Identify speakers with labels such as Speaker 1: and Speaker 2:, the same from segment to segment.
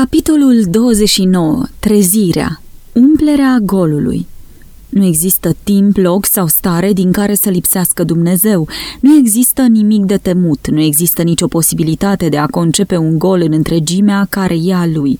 Speaker 1: Capitolul 29. Trezirea. Umplerea golului. Nu există timp, loc sau stare din care să lipsească Dumnezeu. Nu există nimic de temut, nu există nicio posibilitate de a concepe un gol în întregimea care e a lui.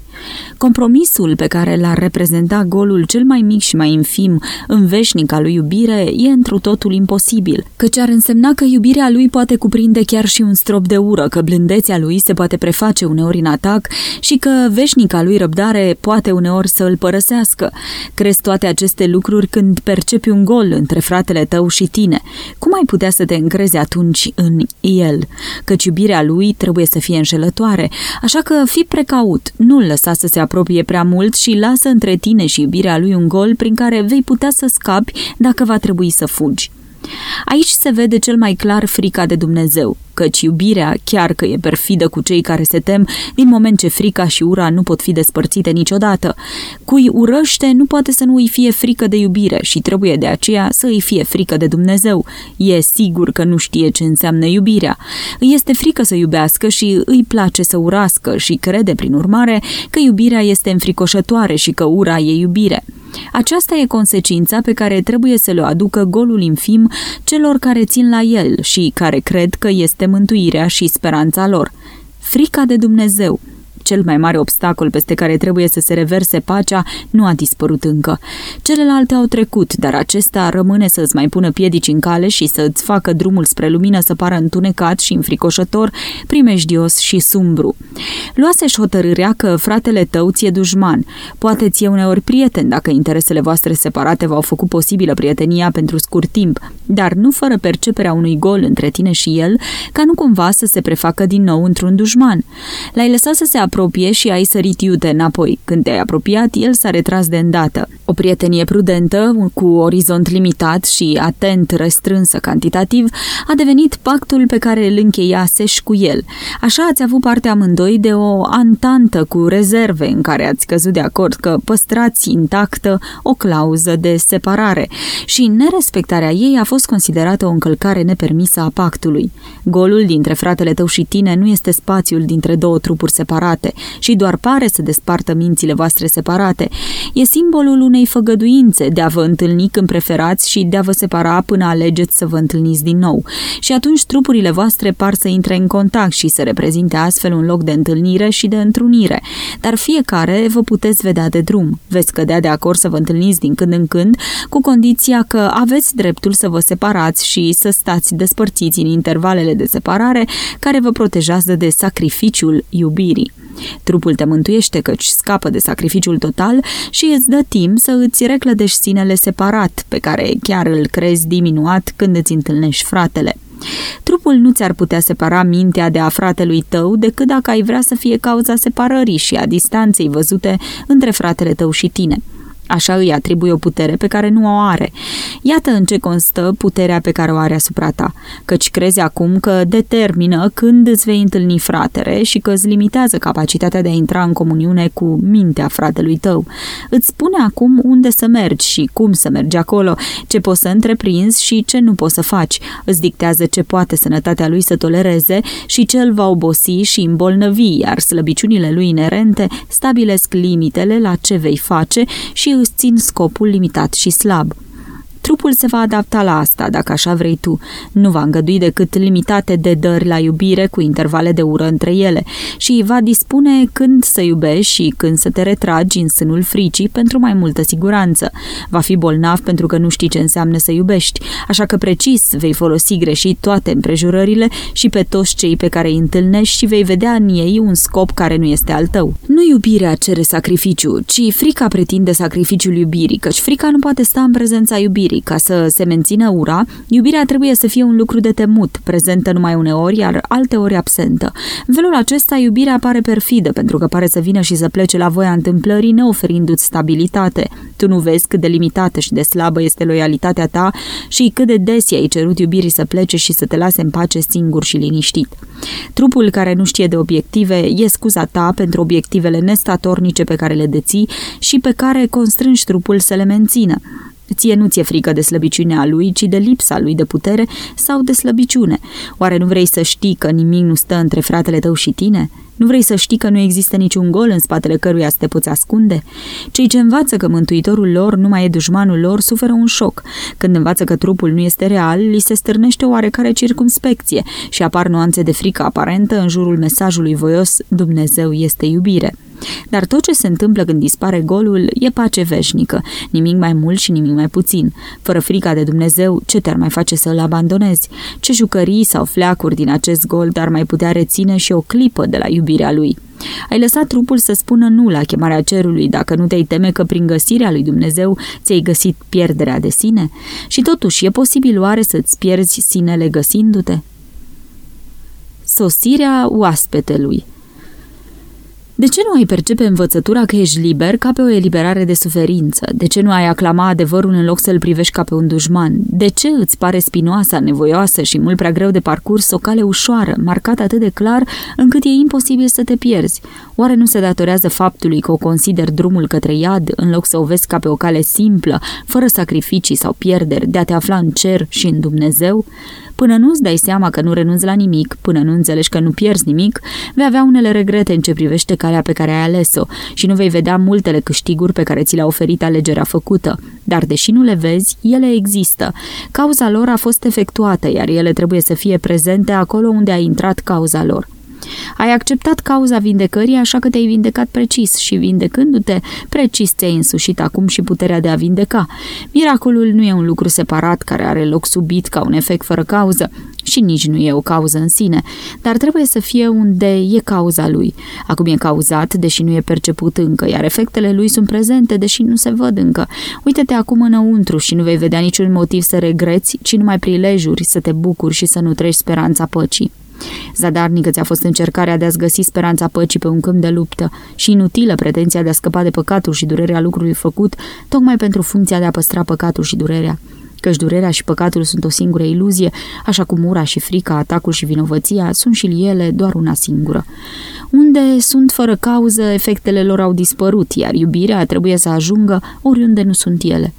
Speaker 1: Compromisul pe care l-ar reprezenta golul cel mai mic și mai infim în veșnica lui iubire e întru totul imposibil, căci ar însemna că iubirea lui poate cuprinde chiar și un strop de ură, că blândețea lui se poate preface uneori în atac și că veșnica lui răbdare poate uneori să îl părăsească. Crezi toate aceste lucruri când când percepi un gol între fratele tău și tine, cum ai putea să te încrezi atunci în el? Căci iubirea lui trebuie să fie înșelătoare, așa că fii precaut, nu-l lăsa să se apropie prea mult și lasă între tine și iubirea lui un gol prin care vei putea să scapi dacă va trebui să fugi. Aici se vede cel mai clar frica de Dumnezeu, căci iubirea, chiar că e perfidă cu cei care se tem, din moment ce frica și ura nu pot fi despărțite niciodată. Cui urăște nu poate să nu îi fie frică de iubire și trebuie de aceea să îi fie frică de Dumnezeu. E sigur că nu știe ce înseamnă iubirea. Îi este frică să iubească și îi place să urască și crede, prin urmare, că iubirea este înfricoșătoare și că ura e iubire. Aceasta e consecința pe care trebuie să le aducă golul infim celor care țin la el și care cred că este mântuirea și speranța lor. Frica de Dumnezeu – cel mai mare obstacol peste care trebuie să se reverse pacea nu a dispărut încă. Celelalte au trecut, dar acesta rămâne să-ți mai pună piedici în cale și să-ți facă drumul spre lumină să pară întunecat și înfricoșător, primejdios și sumbru. Luase-și hotărârea că fratele tău ți-e dușman. Poate ți-e uneori prieten dacă interesele voastre separate v-au făcut posibilă prietenia pentru scurt timp, dar nu fără perceperea unui gol între tine și el, ca nu cumva să se prefacă din nou într-un dușman. L-ai lăsat să se apropie și ai sărit iute înapoi. Când te-ai apropiat, el s-a retras de îndată. O prietenie prudentă, cu orizont limitat și atent restrânsă cantitativ, a devenit pactul pe care îl încheiaseși cu el. Așa ați avut parte amândoi de o antantă cu rezerve în care ați căzut de acord că păstrați intactă o clauză de separare și nerespectarea ei a fost considerată o încălcare nepermisă a pactului. Golul dintre fratele tău și tine nu este spațiul dintre două trupuri separate, separate și doar pare să despartă mințile voastre separate. E simbolul unei făgăduințe de a vă întâlni când preferați și de a vă separa până alegeți să vă întâlniți din nou. Și atunci trupurile voastre par să intre în contact și să reprezinte astfel un loc de întâlnire și de întrunire. Dar fiecare vă puteți vedea de drum. Veți cădea de acord să vă întâlniți din când în când, cu condiția că aveți dreptul să vă separați și să stați despărțiți în intervalele de separare care vă protejează de sacrificiul iubirii. Trupul te mântuiește căci scapă de sacrificiul total și îți dă timp să îți reclădești sinele separat, pe care chiar îl crezi diminuat când îți întâlnești fratele. Trupul nu ți-ar putea separa mintea de a fratelui tău decât dacă ai vrea să fie cauza separării și a distanței văzute între fratele tău și tine. Așa îi atribuie o putere pe care nu o are. Iată în ce constă puterea pe care o are asupra ta, căci crezi acum că determină când îți vei întâlni fratele și că îți limitează capacitatea de a intra în comuniune cu mintea fratelui tău. Îți spune acum unde să mergi și cum să mergi acolo, ce poți să întreprinzi și ce nu poți să faci. Îți dictează ce poate sănătatea lui să tolereze și ce îl va obosi și îmbolnăvi, iar slăbiciunile lui inerente stabilesc limitele la ce vei face și îți țin scopul limitat și slab. Trupul se va adapta la asta, dacă așa vrei tu. Nu va îngădui decât limitate de dări la iubire cu intervale de ură între ele și va dispune când să iubești și când să te retragi în sânul fricii pentru mai multă siguranță. Va fi bolnav pentru că nu știi ce înseamnă să iubești, așa că precis vei folosi greșit toate împrejurările și pe toți cei pe care îi întâlnești și vei vedea în ei un scop care nu este al tău. Nu iubirea cere sacrificiu, ci frica pretinde sacrificiul iubirii, căci frica nu poate sta în prezența iubirii iubirii. Ca să se mențină ura, iubirea trebuie să fie un lucru de temut, prezentă numai uneori, iar alteori absentă. În felul acesta, iubirea pare perfidă, pentru că pare să vină și să plece la voia întâmplării, neoferindu-ți stabilitate. Tu nu vezi cât de limitată și de slabă este loialitatea ta și cât de des ai cerut iubirii să plece și să te lase în pace singur și liniștit. Trupul care nu știe de obiective e scuza ta pentru obiectivele nestatornice pe care le deții și pe care constrângi trupul să le mențină. Ție nu ți-e frică de slăbiciunea lui, ci de lipsa lui de putere sau de slăbiciune. Oare nu vrei să știi că nimic nu stă între fratele tău și tine? Nu vrei să știi că nu există niciun gol în spatele căruia să te poți ascunde? Cei ce învață că mântuitorul lor nu mai e dușmanul lor suferă un șoc. Când învață că trupul nu este real, li se stârnește oarecare circumspecție și apar nuanțe de frică aparentă în jurul mesajului voios Dumnezeu este iubire. Dar tot ce se întâmplă când dispare golul e pace veșnică, nimic mai mult și nimic mai puțin. Fără frica de Dumnezeu, ce te-ar mai face să îl abandonezi? Ce jucării sau fleacuri din acest gol te-ar mai putea reține și o clipă de la iubirea lui? Ai lăsat trupul să spună nu la chemarea cerului dacă nu te-ai teme că prin găsirea lui Dumnezeu ți-ai găsit pierderea de sine? Și totuși, e posibil oare să-ți pierzi sinele găsindu-te? Sosirea oaspetelui de ce nu ai percepe învățătura că ești liber ca pe o eliberare de suferință? De ce nu ai aclama adevărul în loc să-l privești ca pe un dușman? De ce îți pare spinoasă, nevoioasă și mult prea greu de parcurs o cale ușoară, marcată atât de clar încât e imposibil să te pierzi? Oare nu se datorează faptului că o consider drumul către iad în loc să o vezi ca pe o cale simplă, fără sacrificii sau pierderi, de a te afla în cer și în Dumnezeu? Până nu-ți dai seama că nu renunți la nimic, până nu înțelegi că nu pierzi nimic, vei avea unele regrete în ce privește calea pe care ai ales-o și nu vei vedea multele câștiguri pe care ți le-a oferit alegerea făcută. Dar deși nu le vezi, ele există. Cauza lor a fost efectuată, iar ele trebuie să fie prezente acolo unde a intrat cauza lor. Ai acceptat cauza vindecării, așa că te-ai vindecat precis și vindecându-te, precis ți-ai însușit acum și puterea de a vindeca. Miracolul nu e un lucru separat care are loc subit ca un efect fără cauză și nici nu e o cauză în sine, dar trebuie să fie unde e cauza lui. Acum e cauzat, deși nu e perceput încă, iar efectele lui sunt prezente, deși nu se văd încă. Uită-te acum înăuntru și nu vei vedea niciun motiv să regreți, ci numai prilejuri să te bucuri și să nu treci speranța păcii. Zadarnică ți-a fost încercarea de a-ți găsi speranța păcii pe un câmp de luptă și inutilă pretenția de a scăpa de păcatul și durerea lucrului făcut, tocmai pentru funcția de a păstra păcatul și durerea. Căci durerea și păcatul sunt o singură iluzie, așa cum ura și frica, atacul și vinovăția sunt și ele doar una singură. Unde sunt fără cauză, efectele lor au dispărut, iar iubirea trebuie să ajungă oriunde nu sunt ele.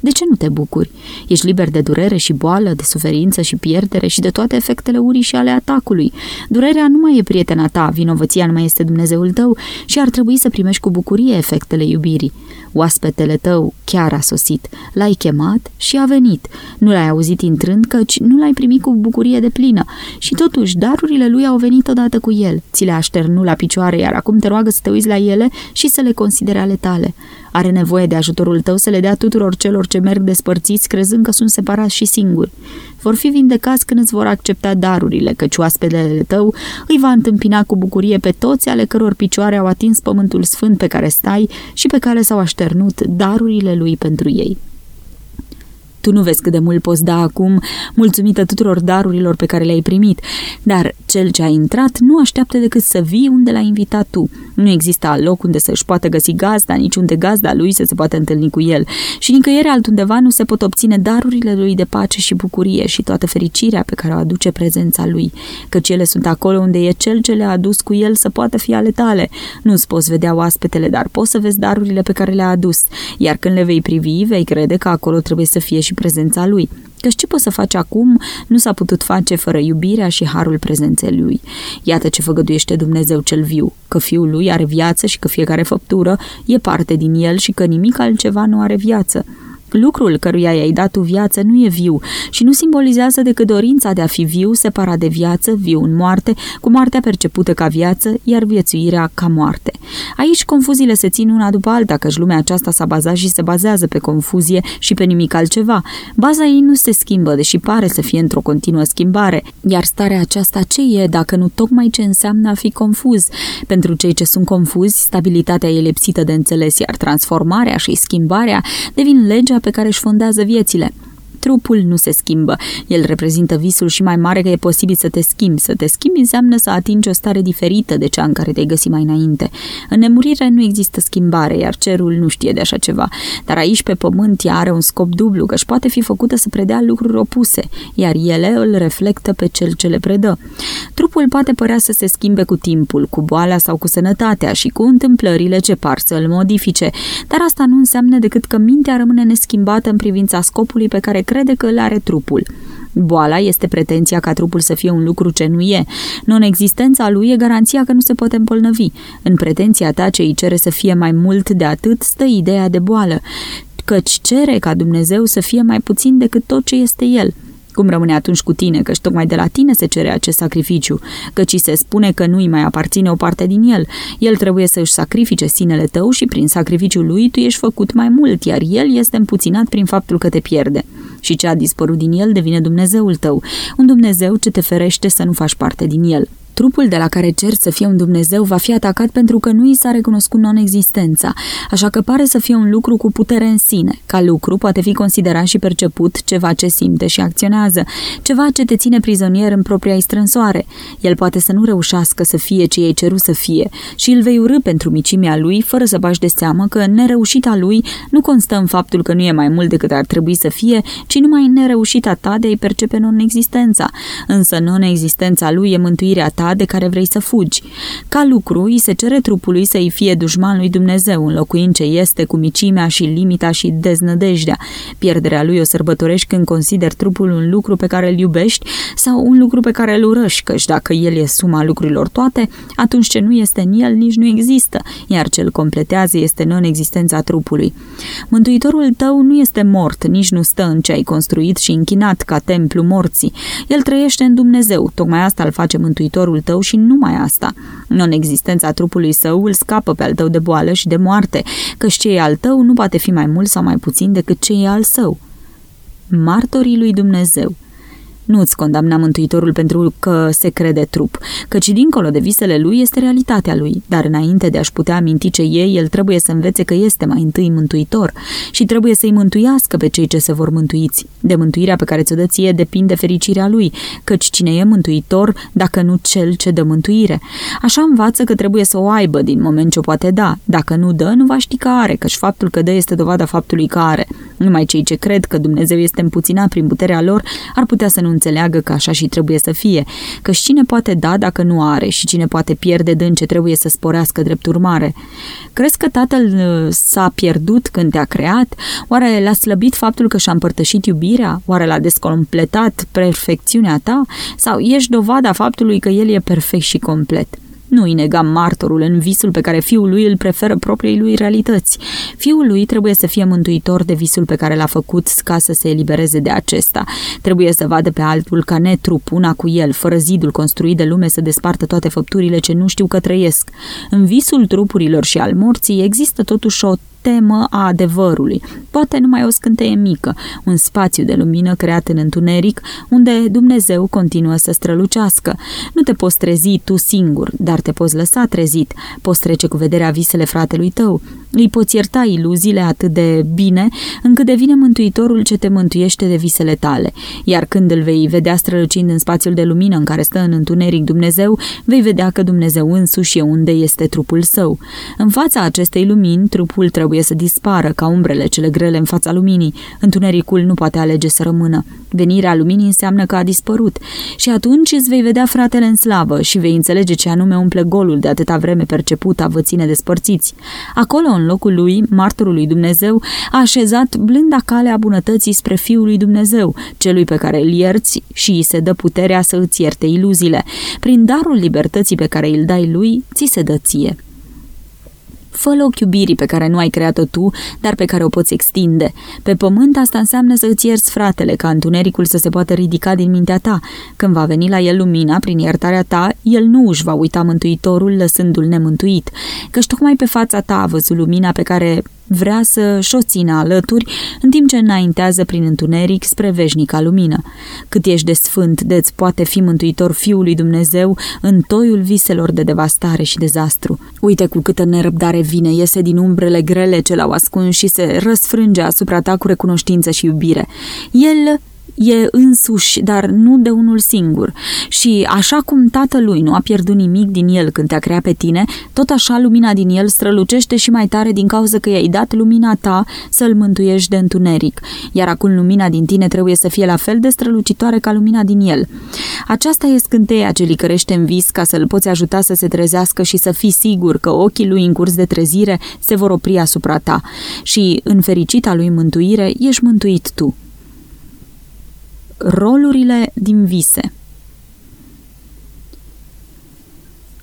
Speaker 1: De ce nu te bucuri? Ești liber de durere și boală, de suferință și pierdere și de toate efectele urii și ale atacului. Durerea nu mai e prietena ta, vinovăția nu mai este Dumnezeul tău și ar trebui să primești cu bucurie efectele iubirii. Oaspetele tău chiar a sosit, l-ai chemat și a venit. Nu l-ai auzit intrând, căci nu l-ai primit cu bucurie de plină. Și totuși, darurile lui au venit odată cu el. Ți le așternu la picioare, iar acum te roagă să te uiți la ele și să le considere ale tale. Are nevoie de ajutorul tău să le dea tuturor celor ce merg despărțiți, crezând că sunt separați și singuri. Vor fi vindecați când îți vor accepta darurile, căci oaspetele tău îi va întâmpina cu bucurie pe toți ale căror picioare au atins pământul sfânt pe care stai și pe care s-au așternut darurile lui pentru ei. Tu nu vezi cât de mult poți da acum, mulțumită tuturor darurilor pe care le-ai primit, dar cel ce a intrat nu așteaptă decât să vii unde l-ai invitat tu. Nu există loc unde să-și poată găsi gazda, nici unde gazda lui să se poată întâlni cu el. Și nicăieri altundeva nu se pot obține darurile lui de pace și bucurie și toată fericirea pe care o aduce prezența lui, căci ele sunt acolo unde e cel ce le-a adus cu el să poată fi ale tale. Nu-ți poți vedea oaspetele, dar poți să vezi darurile pe care le-a adus, iar când le vei privi, vei crede că acolo trebuie să fie și prezența lui. Căci ce poți să faci acum nu s-a putut face fără iubirea și harul prezenței lui. Iată ce făgăduiește Dumnezeu cel viu, că fiul lui are viață și că fiecare făptură e parte din el și că nimic altceva nu are viață. Lucrul căruia i-ai dat tu viață nu e viu și nu simbolizează decât dorința de a fi viu separat de viață, viu în moarte, cu moartea percepută ca viață, iar viețuirea ca moarte. Aici confuziile se țin una după alta, căci lumea aceasta s-a bazat și se bazează pe confuzie și pe nimic altceva. Baza ei nu se schimbă, deși pare să fie într-o continuă schimbare. Iar starea aceasta ce e, dacă nu tocmai ce înseamnă a fi confuz? Pentru cei ce sunt confuzi, stabilitatea e lipsită de înțeles, iar transformarea și schimbarea devin legea pe care își fondează viețile. Trupul nu se schimbă. El reprezintă visul și mai mare că e posibil să te schimbi. Să te schimbi înseamnă să atingi o stare diferită de cea în care te-ai găsit mai înainte. În nemurire nu există schimbare, iar cerul nu știe de așa ceva. Dar aici, pe pământ, ea are un scop dublu, că își poate fi făcută să predea lucruri opuse, iar ele îl reflectă pe cel ce le predă. Trupul poate părea să se schimbe cu timpul, cu boala sau cu sănătatea și cu întâmplările ce par să îl modifice, dar asta nu înseamnă decât că mintea rămâne neschimbată în privința scopului pe care crede că îl are trupul. Boala este pretenția ca trupul să fie un lucru ce nu e. Non-existența lui e garanția că nu se poate îmbolnăvi. În pretenția ta ce îi cere să fie mai mult de atât stă ideea de boală, căci cere ca Dumnezeu să fie mai puțin decât tot ce este El – cum rămâne atunci cu tine, căci tocmai de la tine se cere acest sacrificiu, căci se spune că nu-i mai aparține o parte din el. El trebuie să își sacrifice sinele tău și prin sacrificiul lui tu ești făcut mai mult, iar el este împuținat prin faptul că te pierde. Și ce a dispărut din el devine Dumnezeul tău, un Dumnezeu ce te ferește să nu faci parte din el. Trupul de la care cer să fie un Dumnezeu va fi atacat pentru că nu i s-a recunoscut non-existența, așa că pare să fie un lucru cu putere în sine. Ca lucru poate fi considerat și perceput ceva ce simte și acționează, ceva ce te ține prizonier în propria strânsoare. El poate să nu reușească să fie ce ei ceru să fie și îl vei urâ pentru micimea lui, fără să bași de seamă că nereușita lui nu constă în faptul că nu e mai mult decât ar trebui să fie, ci numai în nereușita ta de a-i percepe non-existența. Însă non-existența lui e mântuirea ta de care vrei să fugi. Ca lucru, îi se cere trupului să-i fie dușman lui Dumnezeu, înlocuind ce este cu micimea și limita și deznădejdea. Pierderea lui o sărbătorești când consideri trupul un lucru pe care îl iubești sau un lucru pe care îl urăști, căci dacă el e suma lucrurilor toate, atunci ce nu este în el nici nu există, iar ce îl completează este non-existența trupului. Mântuitorul tău nu este mort, nici nu stă în ce ai construit și închinat ca templu morții. El trăiește în Dumnezeu, tocmai asta îl face Mântuitorul trupul tău și numai asta. Non-existența trupului său îl scapă pe al tău de boală și de moarte, căci ce e al tău nu poate fi mai mult sau mai puțin decât ce e al său. Martorii lui Dumnezeu – nu-ți condamna Mântuitorul pentru că se crede trup, căci dincolo de visele lui este realitatea lui, dar înainte de a-și putea aminti ce e, el trebuie să învețe că este mai întâi Mântuitor și trebuie să-i mântuiască pe cei ce se vor mântuiți. De mântuirea pe care ți-o dă ție depinde fericirea lui, căci cine e mântuitor dacă nu cel ce dă mântuire. Așa învață că trebuie să o aibă din moment ce o poate da. Dacă nu dă, nu va ști că are, căci faptul că dă este dovada faptului că are. Numai cei ce cred că Dumnezeu este împuținat prin puterea lor ar putea să nu înțeleagă că așa și trebuie să fie, că cine poate da dacă nu are și cine poate pierde dând ce trebuie să sporească drept urmare. Crezi că tatăl uh, s-a pierdut când te-a creat? Oare l-a slăbit faptul că și-a împărtășit iubirea? Oare l-a descompletat perfecțiunea ta? Sau ești dovada faptului că el e perfect și complet? Nu îi nega martorul în visul pe care fiul lui îl preferă propriei lui realități. Fiul lui trebuie să fie mântuitor de visul pe care l-a făcut ca să se elibereze de acesta. Trebuie să vadă pe altul ca netrup, una cu el, fără zidul construit de lume să despartă toate făpturile ce nu știu că trăiesc. În visul trupurilor și al morții există totuși o temă a adevărului, poate numai o scânteie mică, un spațiu de lumină creat în întuneric, unde Dumnezeu continuă să strălucească. Nu te poți trezi tu singur, dar te poți lăsa trezit, poți trece cu vederea visele fratelui tău, îi poți ierta iluziile atât de bine, încât devine mântuitorul ce te mântuiește de visele tale. Iar când îl vei vedea strălucind în spațiul de lumină în care stă în întuneric Dumnezeu, vei vedea că Dumnezeu însuși e unde este trupul său. În fața acestei lumini, trupul trebuie să dispară ca umbrele cele grele în fața luminii. Întunericul nu poate alege să rămână. Venirea luminii înseamnă că a dispărut. Și atunci îți vei vedea fratele în slavă și vei înțelege ce anume umple golul de atâta vreme perceput a văține despărțiți. Acolo, în locul lui, martorul lui Dumnezeu, a așezat blânda calea bunătății spre Fiul lui Dumnezeu, celui pe care îl ierți și îi se dă puterea să îți ierte iluziile. Prin darul libertății pe care îl dai lui, ți se dă ție fă loc iubirii pe care nu ai creat-o tu, dar pe care o poți extinde. Pe pământ asta înseamnă să îți ierți fratele, ca întunericul să se poată ridica din mintea ta. Când va veni la el lumina, prin iertarea ta, el nu își va uita mântuitorul lăsându-l nemântuit, căci tocmai pe fața ta a văzut lumina pe care vrea să-și o țină alături, în timp ce înaintează prin întuneric spre veșnica lumină. Cât ești de sfânt de-ți poate fi mântuitor Fiului Dumnezeu în toiul viselor de devastare și dezastru. Uite cu câtă nerăbdare vine, iese din umbrele grele ce l-au ascuns și se răsfrânge asupra ta cu recunoștință și iubire. El e însuși, dar nu de unul singur. Și așa cum tatălui nu a pierdut nimic din el când te-a creat pe tine, tot așa lumina din el strălucește și mai tare din cauza că i-ai dat lumina ta să-l mântuiești de întuneric. Iar acum lumina din tine trebuie să fie la fel de strălucitoare ca lumina din el. Aceasta e scânteia ce licărește în vis ca să-l poți ajuta să se trezească și să fii sigur că ochii lui în curs de trezire se vor opri asupra ta. Și în fericita lui mântuire ești mântuit tu. Rolurile din vise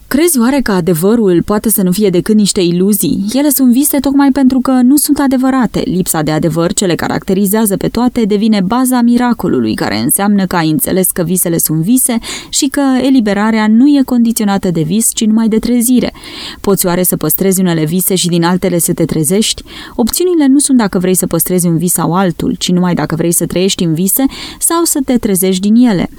Speaker 1: Crezi oare că adevărul poate să nu fie decât niște iluzii? Ele sunt vise tocmai pentru că nu sunt adevărate. Lipsa de adevăr ce le caracterizează pe toate devine baza miracolului, care înseamnă că ai înțeles că visele sunt vise și că eliberarea nu e condiționată de vis, ci numai de trezire. Poți oare să păstrezi unele vise și din altele să te trezești? Opțiunile nu sunt dacă vrei să păstrezi un vis sau altul, ci numai dacă vrei să trăiești în vise sau să te trezești din ele.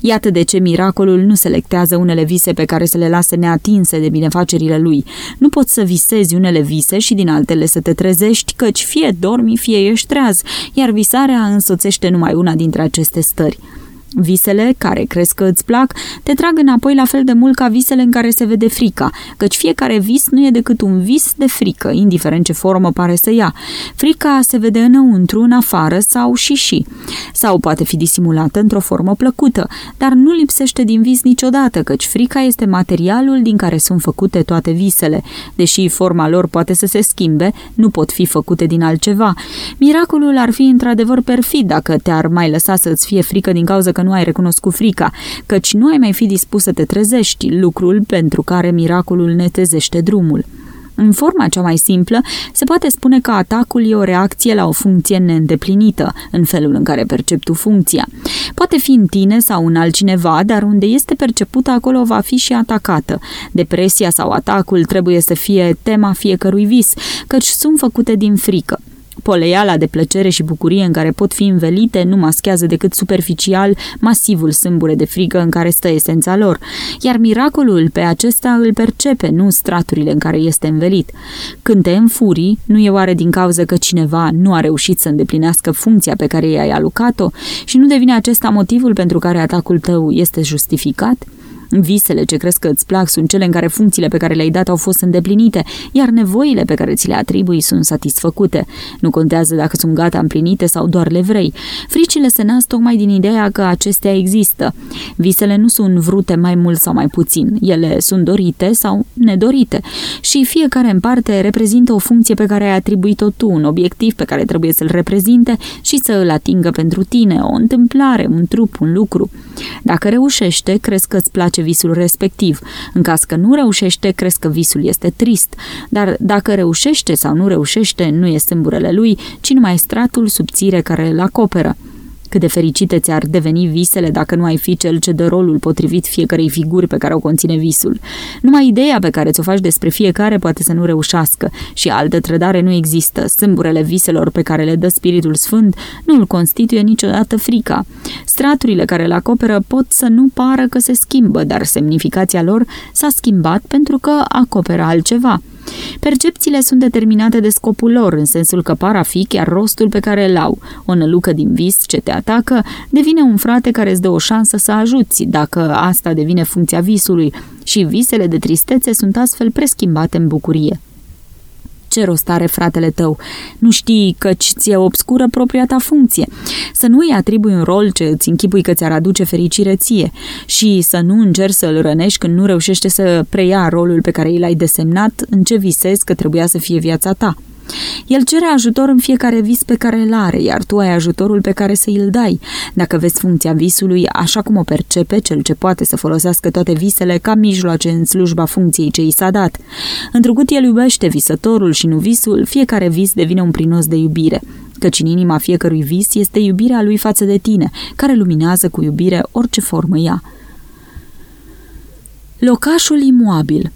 Speaker 1: Iată de ce miracolul nu selectează unele vise pe care să le lase neatinse de binefacerile lui. Nu poți să visezi unele vise și din altele să te trezești, căci fie dormi, fie ești treaz, iar visarea însoțește numai una dintre aceste stări. Visele, care crezi că îți plac, te trag înapoi la fel de mult ca visele în care se vede frica, căci fiecare vis nu e decât un vis de frică, indiferent ce formă pare să ia. Frica se vede înăuntru, în afară sau și și. Sau poate fi disimulată într-o formă plăcută, dar nu lipsește din vis niciodată, căci frica este materialul din care sunt făcute toate visele. Deși forma lor poate să se schimbe, nu pot fi făcute din altceva. Miracolul ar fi într-adevăr perfid dacă te-ar mai lăsa să-ți fie frică din cauza că nu ai recunoscut frica, căci nu ai mai fi dispus să te trezești, lucrul pentru care miracolul ne tezește drumul. În forma cea mai simplă, se poate spune că atacul e o reacție la o funcție neîndeplinită, în felul în care percepi tu funcția. Poate fi în tine sau în altcineva, dar unde este percepută, acolo va fi și atacată. Depresia sau atacul trebuie să fie tema fiecărui vis, căci sunt făcute din frică. Poleiala de plăcere și bucurie în care pot fi învelite nu maschează decât superficial masivul sâmbure de frică în care stă esența lor, iar miracolul pe acesta îl percepe, nu straturile în care este învelit. Când te înfurii, nu e oare din cauza că cineva nu a reușit să îndeplinească funcția pe care i-ai alucat-o și nu devine acesta motivul pentru care atacul tău este justificat? Visele ce crezi că îți plac sunt cele în care funcțiile pe care le-ai dat au fost îndeplinite, iar nevoile pe care ți le atribui sunt satisfăcute. Nu contează dacă sunt gata împlinite sau doar le vrei. Fricile se nasc tocmai din ideea că acestea există. Visele nu sunt vrute mai mult sau mai puțin. Ele sunt dorite sau nedorite. Și fiecare în parte reprezintă o funcție pe care ai atribuit-o tu, un obiectiv pe care trebuie să-l reprezinte și să îl atingă pentru tine, o întâmplare, un trup, un lucru. Dacă reușește, crezi că îți place face visul respectiv. În caz că nu reușește, crezi că visul este trist, dar dacă reușește sau nu reușește, nu e sâmburele lui, ci numai stratul subțire care îl acoperă. Cât de fericite ți-ar deveni visele dacă nu ai fi cel ce dă rolul potrivit fiecarei figuri pe care o conține visul. Numai ideea pe care ți-o faci despre fiecare poate să nu reușească și altă trădare nu există. Sâmburele viselor pe care le dă Spiritul Sfânt nu îl constituie niciodată frica. Straturile care le acoperă pot să nu pară că se schimbă, dar semnificația lor s-a schimbat pentru că acoperă altceva. Percepțiile sunt determinate de scopul lor, în sensul că par a fi chiar rostul pe care îl au. O nălucă din vis ce te atacă devine un frate care îți dă o șansă să ajuți, dacă asta devine funcția visului, și visele de tristețe sunt astfel preschimbate în bucurie. Ce rost are fratele tău? Nu știi căci ți-e obscură propria ta funcție. Să nu îi atribui un rol ce îți închipui că ți-ar aduce fericire ție și să nu încerci să-l rănești când nu reușește să preia rolul pe care i l-ai desemnat în ce visezi că trebuia să fie viața ta. El cere ajutor în fiecare vis pe care îl are, iar tu ai ajutorul pe care să îl dai. Dacă vezi funcția visului așa cum o percepe, cel ce poate să folosească toate visele ca mijloace în slujba funcției ce i s-a dat. Întrucut el iubește visătorul și nu visul, fiecare vis devine un prinos de iubire căci în inima fiecărui vis este iubirea lui față de tine, care luminează cu iubire orice formă ea. Locașul imoabil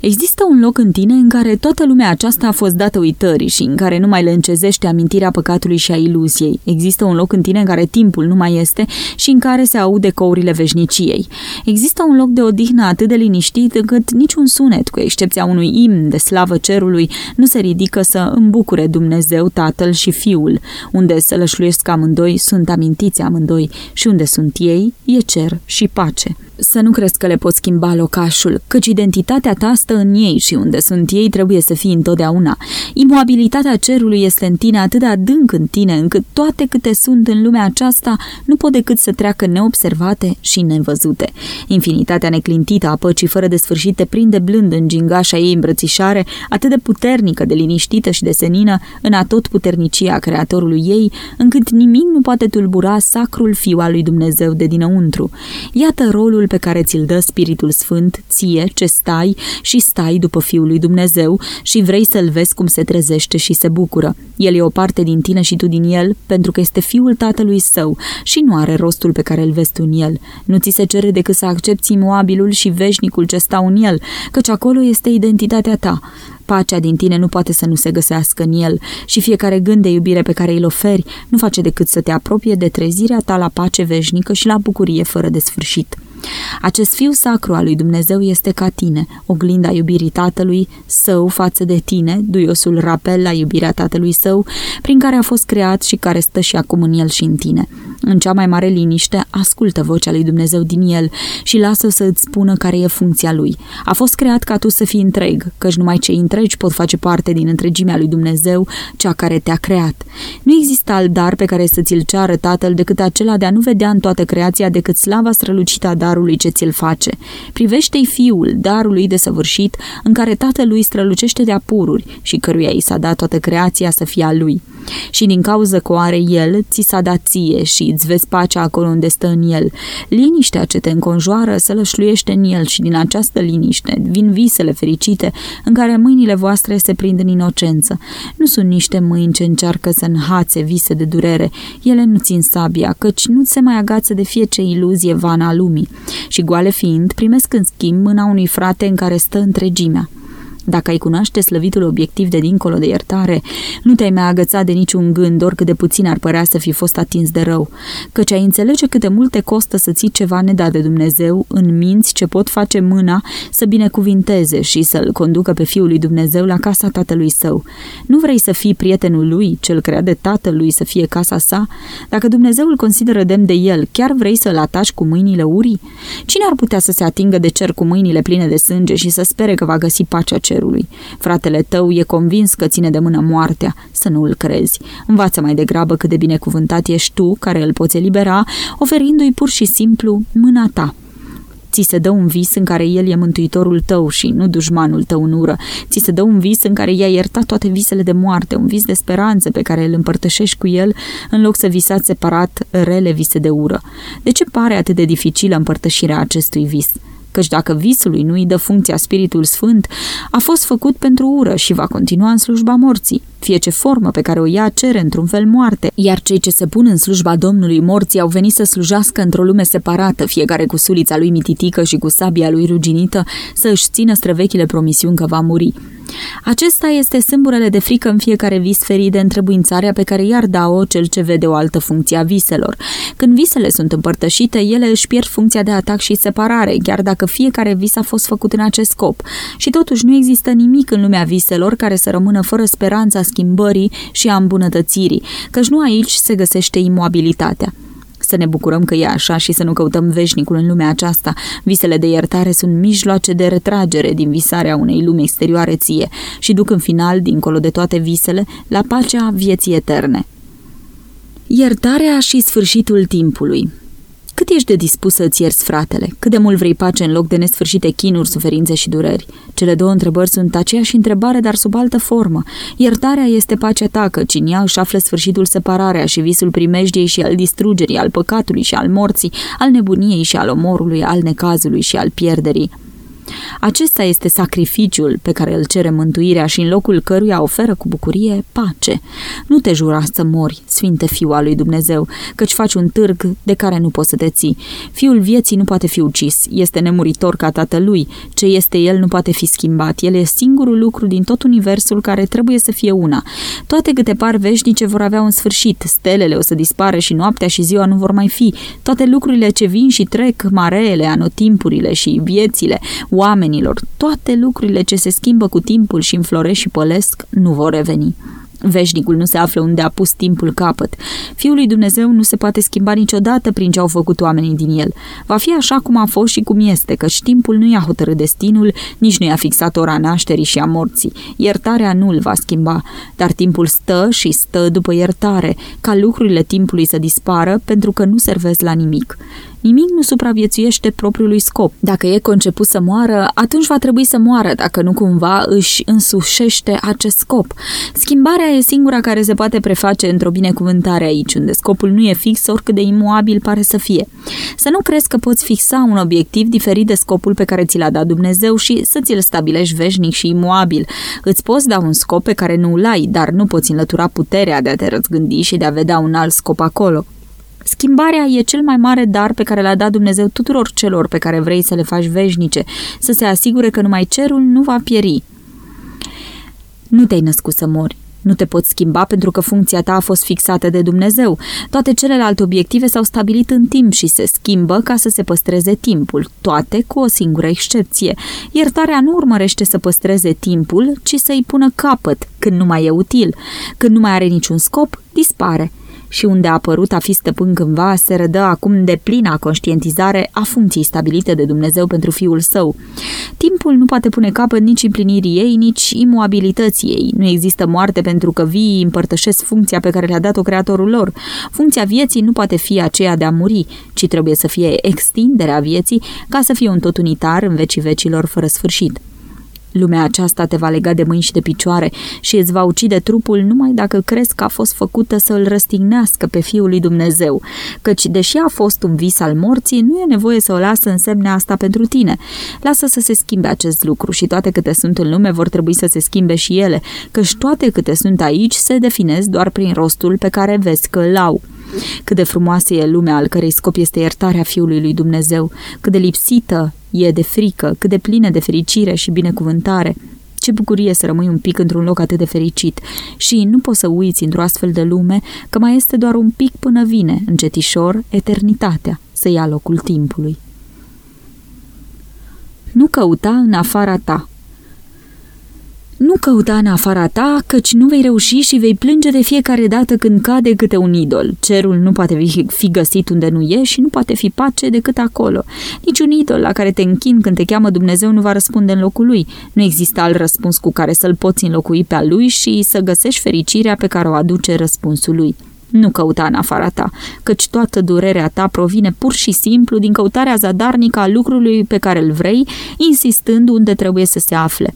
Speaker 1: Există un loc în tine în care toată lumea aceasta a fost dată uitării și în care nu mai le încezește amintirea păcatului și a iluziei. Există un loc în tine în care timpul nu mai este și în care se aude courile veșniciei. Există un loc de odihnă atât de liniștit încât niciun sunet, cu excepția unui imn de slavă cerului, nu se ridică să îmbucure Dumnezeu, Tatăl și Fiul. Unde să lășluiesc amândoi, sunt amintiți amândoi și unde sunt ei, e cer și pace. Să nu crezi că le poți schimba locașul, căci identitatea ta stă în ei și unde sunt ei trebuie să fii întotdeauna. Imobilitatea cerului este în tine atât de adânc în tine, încât toate câte sunt în lumea aceasta nu pot decât să treacă neobservate și nevăzute. Infinitatea neclintită a păcii fără de sfârșit te prinde blând în gingașa ei îmbrățișare, atât de puternică, de liniștită și de senină, în atot puternicia creatorului ei, încât nimic nu poate tulbura sacrul fiu al lui Dumnezeu de dinăuntru. Iată rolul pe care ți-l dă Spiritul Sfânt ție ce stai și stai după Fiul lui Dumnezeu și vrei să-l vezi cum se trezește și se bucură. El e o parte din tine și tu din el, pentru că este Fiul Tatălui Său și nu are rostul pe care îl vezi tu în el. Nu ți se cere decât să accepti imoabilul și veșnicul ce stau în el, căci acolo este identitatea ta. Pacea din tine nu poate să nu se găsească în el și fiecare gând de iubire pe care îl oferi nu face decât să te apropie de trezirea ta la pace veșnică și la bucurie fără de sfârșit. Acest fiu sacru al lui Dumnezeu este ca tine, oglinda iubirii tatălui său față de tine, duiosul rapel la iubirea tatălui său, prin care a fost creat și care stă și acum în el și în tine. În cea mai mare liniște, ascultă vocea lui Dumnezeu din el și lasă să îți spună care e funcția lui. A fost creat ca tu să fii întreg, căci numai cei întregi pot face parte din întregimea lui Dumnezeu, cea care te-a creat. Nu există alt dar pe care să ți-l ceară tatăl decât acela de a nu vedea în toată creația decât slava strălucită a darului ce ți-l face. Privește-i fiul, darului de săvârșit, în care tatălui strălucește de apururi și căruia i s-a dat toată creația să fie a lui. Și din cauză că o are el, ți s-a dat ție și îți vezi pacea acolo unde stă în el. Liniștea ce te înconjoară să lășluiește în el și din această liniște vin visele fericite în care mâinile voastre se prind în inocență. Nu sunt niște mâini ce încearcă să înhațe vise de durere. Ele nu țin sabia, căci nu se mai agață de fie ce iluzie vana a lumii. Și goale fiind, primesc în schimb mâna unui frate în care stă întregimea. Dacă ai cunoaște slăvitul obiectiv de dincolo de iertare, nu te-ai mai agățat de niciun gând, oricât de puțin ar părea să fi fost atins de rău, căci ai înțelege cât de multe costă să ții ceva nedat de Dumnezeu în minți ce pot face mâna să binecuvinteze și să-l conducă pe Fiul lui Dumnezeu la casa tatălui său. Nu vrei să fii prietenul lui, cel creat de tatălui să fie casa sa? Dacă Dumnezeu îl consideră demn de el, chiar vrei să-l ataci cu mâinile urii? Cine ar putea să se atingă de cer cu mâinile pline de sânge și să spere că va găsi pacea cer cerului. Fratele tău e convins că ține de mână moartea, să nu îl crezi. Învață mai degrabă cât de binecuvântat ești tu, care îl poți elibera, oferindu-i pur și simplu mâna ta. Ți se dă un vis în care el e mântuitorul tău și nu dușmanul tău în ură. Ți se dă un vis în care i-a iertat toate visele de moarte, un vis de speranță pe care îl împărtășești cu el în loc să visați separat rele vise de ură. De ce pare atât de dificilă împărtășirea acestui vis? Căci dacă visului nu îi dă funcția Spiritul Sfânt, a fost făcut pentru ură și va continua în slujba morții. Fie ce formă pe care o ia cere într-un fel moarte, iar cei ce se pun în slujba Domnului morții au venit să slujească într-o lume separată, fiecare cu sulița lui mititică și cu sabia lui ruginită, să își țină străvechile promisiuni că va muri. Acesta este sâmburele de frică în fiecare vis ferit de întrebuințarea pe care i-ar da-o cel ce vede o altă funcție a viselor. Când visele sunt împărtășite, ele își pierd funcția de atac și separare, chiar dacă fiecare vis a fost făcut în acest scop. Și totuși nu există nimic în lumea viselor care să rămână fără speranța schimbării și a îmbunătățirii, căci nu aici se găsește imobilitatea să ne bucurăm că e așa și să nu căutăm veșnicul în lumea aceasta. Visele de iertare sunt mijloace de retragere din visarea unei lumi exterioare ție și duc în final, dincolo de toate visele, la pacea vieții eterne. Iertarea și sfârșitul timpului cât ești de dispus să-ți ierți fratele? Cât de mult vrei pace în loc de nesfârșite chinuri, suferințe și dureri? Cele două întrebări sunt aceeași întrebare, dar sub altă formă. Iertarea este pacea ta, căci în ea își află sfârșitul separarea și visul primejdiei și al distrugerii, al păcatului și al morții, al nebuniei și al omorului, al necazului și al pierderii. Acesta este sacrificiul pe care îl cere mântuirea și în locul căruia oferă cu bucurie pace. Nu te jura să mori, Sfinte Fiul al lui Dumnezeu, căci faci un târg de care nu poți să te ții. Fiul vieții nu poate fi ucis, este nemuritor ca tatălui. Ce este el nu poate fi schimbat. El e singurul lucru din tot universul care trebuie să fie una. Toate câte par veșnice vor avea un sfârșit. Stelele o să dispară și noaptea și ziua nu vor mai fi. Toate lucrurile ce vin și trec, mareele, anotimpurile și viețile, oamenilor, toate lucrurile ce se schimbă cu timpul și înfloresc și pălesc, nu vor reveni. Veșnicul nu se află unde a pus timpul capăt. Fiul lui Dumnezeu nu se poate schimba niciodată prin ce au făcut oamenii din el. Va fi așa cum a fost și cum este, căci timpul nu i-a hotărât destinul, nici nu i-a fixat ora nașterii și a morții. Iertarea nu îl va schimba, dar timpul stă și stă după iertare, ca lucrurile timpului să dispară pentru că nu servesc la nimic. Nimic nu supraviețuiește propriului scop. Dacă e conceput să moară, atunci va trebui să moară, dacă nu cumva își însușește acest scop. Schimbarea e singura care se poate preface într-o binecuvântare aici, unde scopul nu e fix, oricât de imuabil pare să fie. Să nu crezi că poți fixa un obiectiv diferit de scopul pe care ți l-a dat Dumnezeu și să ți-l stabilești veșnic și imuabil. Îți poți da un scop pe care nu-l ai, dar nu poți înlătura puterea de a te răzgândi și de a vedea un alt scop acolo. Schimbarea e cel mai mare dar pe care l-a dat Dumnezeu tuturor celor pe care vrei să le faci veșnice, să se asigure că numai cerul nu va pieri. Nu te-ai născut să mori. Nu te poți schimba pentru că funcția ta a fost fixată de Dumnezeu. Toate celelalte obiective s-au stabilit în timp și se schimbă ca să se păstreze timpul, toate cu o singură excepție. Iertarea nu urmărește să păstreze timpul, ci să-i pună capăt când nu mai e util. Când nu mai are niciun scop, dispare și unde a apărut a fi stăpân cândva, se rădă acum de plina conștientizare a funcției stabilite de Dumnezeu pentru fiul său. Timpul nu poate pune capăt nici împlinirii ei, nici imuabilității ei. Nu există moarte pentru că vii împărtășesc funcția pe care le-a dat-o creatorul lor. Funcția vieții nu poate fi aceea de a muri, ci trebuie să fie extinderea vieții ca să fie un tot unitar în vecii vecilor fără sfârșit. Lumea aceasta te va lega de mâini și de picioare și îți va ucide trupul numai dacă crezi că a fost făcută să îl răstignească pe Fiul lui Dumnezeu, căci deși a fost un vis al morții, nu e nevoie să o lasă însemne asta pentru tine. Lasă să se schimbe acest lucru și toate câte sunt în lume vor trebui să se schimbe și ele, căci toate câte sunt aici se definesc doar prin rostul pe care vezi că îl au. Cât de frumoasă e lumea al cărei scop este iertarea Fiului lui Dumnezeu, cât de lipsită e de frică, cât de plină de fericire și binecuvântare. Ce bucurie să rămâi un pic într-un loc atât de fericit și nu poți să uiți într-o astfel de lume că mai este doar un pic până vine, încetișor, eternitatea, să ia locul timpului. Nu căuta în afara ta, nu căuta în afara ta, căci nu vei reuși și vei plânge de fiecare dată când cade câte un idol. Cerul nu poate fi găsit unde nu e și nu poate fi pace decât acolo. Niciun idol la care te închin când te cheamă Dumnezeu nu va răspunde în locul lui. Nu există alt răspuns cu care să-l poți înlocui pe al lui și să găsești fericirea pe care o aduce răspunsul lui. Nu căuta în afara ta, căci toată durerea ta provine pur și simplu din căutarea zadarnică a lucrului pe care îl vrei, insistând unde trebuie să se afle.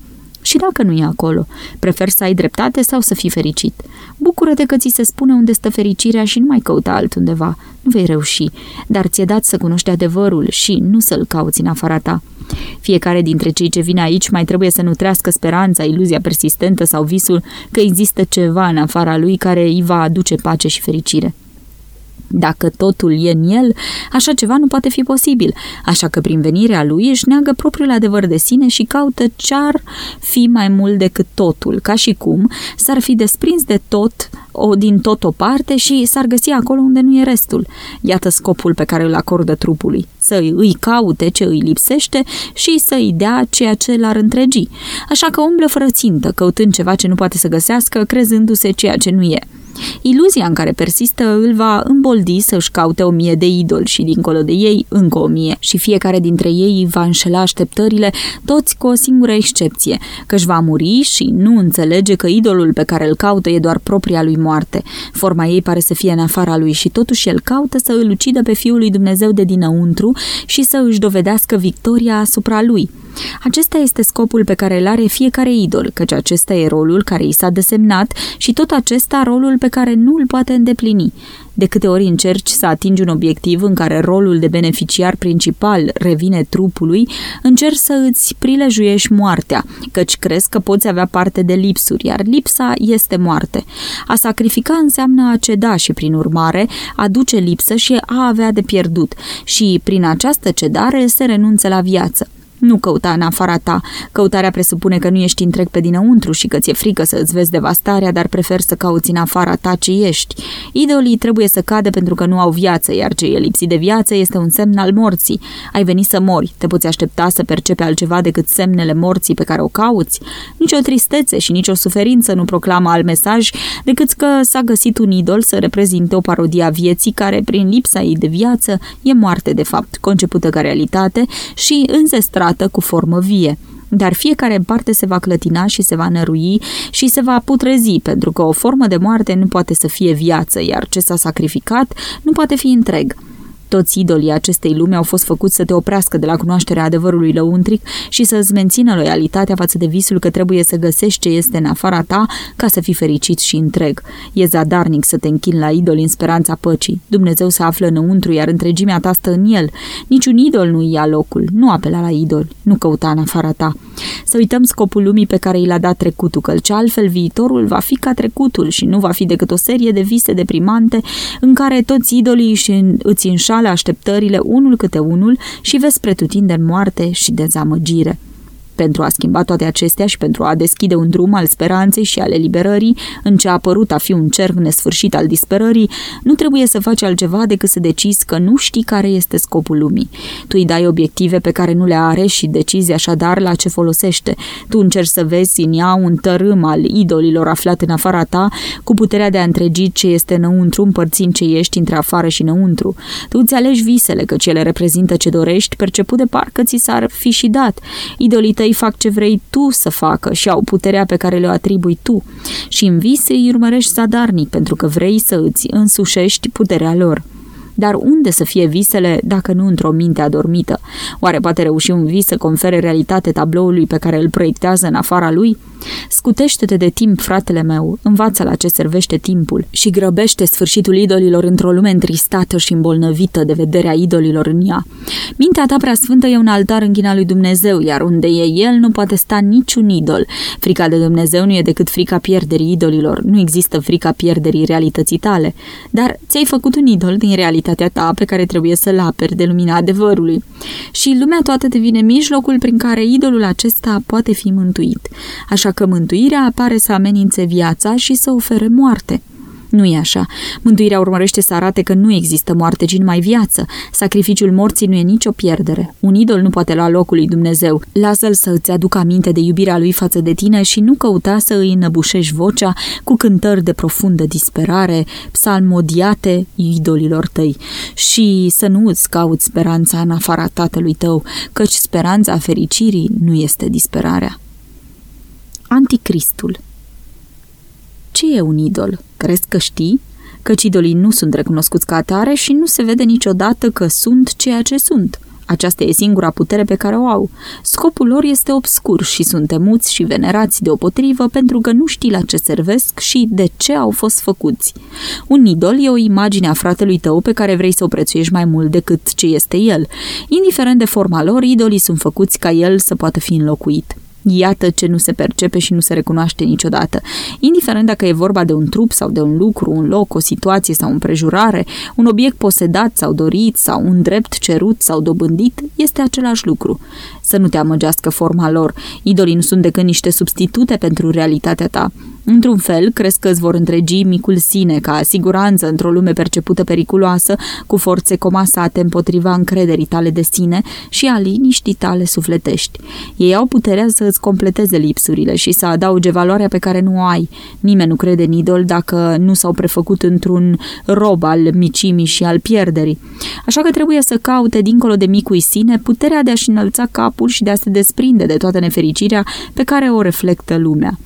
Speaker 1: Și dacă nu e acolo, prefer să ai dreptate sau să fii fericit. Bucură-te că ți se spune unde stă fericirea și nu mai căuta altundeva. Nu vei reuși, dar ți-e dat să cunoști adevărul și nu să-l cauți în afara ta. Fiecare dintre cei ce vin aici mai trebuie să nutrească speranța, iluzia persistentă sau visul că există ceva în afara lui care îi va aduce pace și fericire. Dacă totul e în el, așa ceva nu poate fi posibil, așa că prin venirea lui își neagă propriul adevăr de sine și caută ce-ar fi mai mult decât totul, ca și cum s-ar fi desprins de tot o, din tot o parte și s-ar găsi acolo unde nu e restul. Iată scopul pe care îl acordă trupului, să îi caute ce îi lipsește și să îi dea ceea ce l-ar întregi. Așa că umblă fără țintă, căutând ceva ce nu poate să găsească, crezându-se ceea ce nu e. Iluzia în care persistă îl va îmboldi să-și caute o mie de idoli și dincolo de ei încă o mie și fiecare dintre ei va înșela așteptările, toți cu o singură excepție, că își va muri și nu înțelege că idolul pe care îl caută e doar propria lui moarte. Forma ei pare să fie în afara lui și totuși el caută să îl ucidă pe Fiul lui Dumnezeu de dinăuntru și să își dovedească victoria asupra lui – Acesta este scopul pe care îl are fiecare idol, căci acesta e rolul care i s-a desemnat și tot acesta rolul pe care nu îl poate îndeplini. De câte ori încerci să atingi un obiectiv în care rolul de beneficiar principal revine trupului, încerci să îți prilejuiești moartea, căci crezi că poți avea parte de lipsuri, iar lipsa este moarte. A sacrifica înseamnă a ceda și, prin urmare, a duce lipsă și a avea de pierdut și, prin această cedare, se renunță la viață. Nu căuta în afara ta. Căutarea presupune că nu ești întreg pe dinăuntru și că ți-e frică să îți vezi devastarea, dar preferi să cauți în afara ta ce ești. Idolii trebuie să cadă pentru că nu au viață, iar ce e lipsit de viață este un semn al morții. Ai venit să mori, te poți aștepta să percepi altceva decât semnele morții pe care o cauți? Nici o tristețe și nici o suferință nu proclamă al mesaj decât că s-a găsit un idol să reprezinte o parodie a vieții care, prin lipsa ei de viață, e moarte de fapt, concepută ca realitate și înzestrată arată cu formă vie. Dar fiecare în parte se va clătina și se va nărui și se va putrezi, pentru că o formă de moarte nu poate să fie viață, iar ce s-a sacrificat nu poate fi întreg. Toți idolii acestei lume au fost făcuți să te oprească de la cunoașterea adevărului lăuntric și să-ți mențină loialitatea față de visul că trebuie să găsești ce este în afara ta ca să fii fericit și întreg. E zadarnic să te închini la idol în speranța păcii. Dumnezeu se află înăuntru, iar întregimea ta stă în el. Niciun idol nu ia locul. Nu apela la idol. Nu căuta în afara ta. Să uităm scopul lumii pe care i l-a dat trecutul, căci altfel viitorul va fi ca trecutul și nu va fi decât o serie de vise deprimante în care toți idolii îți înșală tale așteptările unul câte unul și vezi pretutindeni moarte și dezamăgire. Pentru a schimba toate acestea și pentru a deschide un drum al speranței și al eliberării, în ce a apărut a fi un cerc nesfârșit al disperării, nu trebuie să faci altceva decât să decizi că nu știi care este scopul lumii. Tu îi dai obiective pe care nu le are și decizi așadar la ce folosește. Tu încerci să vezi în ea un tărâm al idolilor aflat în afara ta, cu puterea de a întregi ce este înăuntru, împărțind ce ești între afară și înăuntru. Tu îți alegi visele, că cele reprezintă ce dorești, perceput de parcă ți s-ar fi și dat. Idolii tăi fac ce vrei tu să facă și au puterea pe care le-o atribui tu. Și în vise îi urmărești zadarnic pentru că vrei să îți însușești puterea lor. Dar unde să fie visele dacă nu într-o minte adormită? Oare poate reuși un vis să confere realitate tabloului pe care îl proiectează în afara lui? Scutește-te de timp, fratele meu, învață la ce servește timpul și grăbește sfârșitul idolilor într-o lume întristată și îmbolnăvită de vederea idolilor în ea. Mintea ta prea sfântă e un altar în ghina lui Dumnezeu, iar unde e el nu poate sta niciun idol. Frica de Dumnezeu nu e decât frica pierderii idolilor, nu există frica pierderii realității tale. Dar ți-ai făcut un idol din realitatea ta pe care trebuie să-l aperi de lumina adevărului. Și lumea toată devine mijlocul prin care idolul acesta poate fi mântuit. Așa că mântuirea apare să amenințe viața și să ofere moarte. Nu e așa. Mântuirea urmărește să arate că nu există moarte, ci numai viață. Sacrificiul morții nu e nicio pierdere. Un idol nu poate lua locul lui Dumnezeu. Lasă-l să îți aducă aminte de iubirea lui față de tine și nu căuta să îi înăbușești vocea cu cântări de profundă disperare, psalmodiate idolilor tăi. Și să nu îți cauți speranța în afara tatălui tău, căci speranța fericirii nu este disperarea. Anticristul Ce e un idol? Crezi că știi? Căci idolii nu sunt recunoscuți ca atare și nu se vede niciodată că sunt ceea ce sunt. Aceasta e singura putere pe care o au. Scopul lor este obscur și sunt temuți și venerați deopotrivă pentru că nu știi la ce servesc și de ce au fost făcuți. Un idol e o imagine a fratelui tău pe care vrei să o prețuiești mai mult decât ce este el. Indiferent de forma lor, idolii sunt făcuți ca el să poată fi înlocuit. Iată ce nu se percepe și nu se recunoaște niciodată. Indiferent dacă e vorba de un trup sau de un lucru, un loc, o situație sau o împrejurare, un obiect posedat sau dorit sau un drept cerut sau dobândit, este același lucru. Să nu te amăgească forma lor. Idolii nu sunt decât niște substitute pentru realitatea ta. Într-un fel, crezi că îți vor întregi micul sine ca siguranță într-o lume percepută periculoasă, cu forțe comasate împotriva încrederii tale de sine și a liniștii tale sufletești. Ei au puterea să îți completeze lipsurile și să adauge valoarea pe care nu o ai. Nimeni nu crede în idol dacă nu s-au prefăcut într-un rob al micimii și al pierderii. Așa că trebuie să caute, dincolo de micul sine, puterea de a-și înălța capul și de a se desprinde de toată nefericirea pe care o reflectă lumea.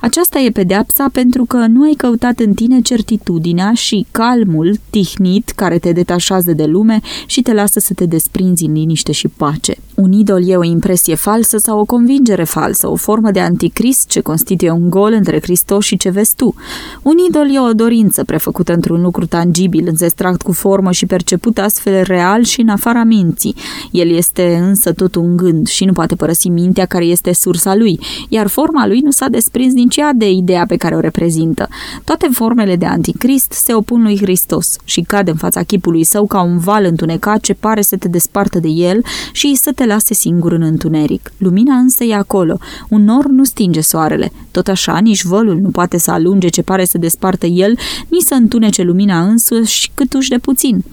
Speaker 1: Aceasta e pedeapsa pentru că nu ai căutat în tine certitudinea și calmul tihnit care te detașează de lume și te lasă să te desprinzi în liniște și pace. Un idol e o impresie falsă sau o convingere falsă, o formă de anticrist ce constituie un gol între Hristos și ce vezi tu. Un idol e o dorință prefăcută într-un lucru tangibil, înzestrat cu formă și perceput astfel real și în afara minții. El este însă tot un gând și nu poate părăsi mintea care este sursa lui, iar forma lui nu s-a desprins nici ea de ideea pe care o reprezintă. Toate formele de anticrist se opun lui Hristos și cad în fața chipului său ca un val întunecat ce pare să te despartă de el și să te lase singur în întuneric. Lumina însă e acolo. Un nor nu stinge soarele. Tot așa, nici vălul nu poate să alunge ce pare să despartă el, nici să întunece lumina însuși câtuși de puțin.